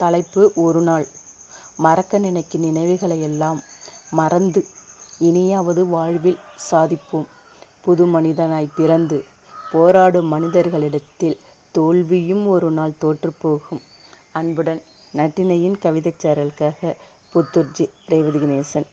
தலைப்பு ஒரு நாள். மறக்க நினைக்கும் நினைவுகளை எல்லாம் மறந்து இனியாவது வாழ்வில் சாதிப்போம். புது மனிதனாய் பிறந்து போராடும் மனிதர்களிடத்தில் தோல்வியும் ஒரு நாள் தோற்றுப்போகும். அன்புடன் நட்டினையின் கவிதைச் சாரலுக்காக புத்தூர்ஜி ரேவதி கணேசன்.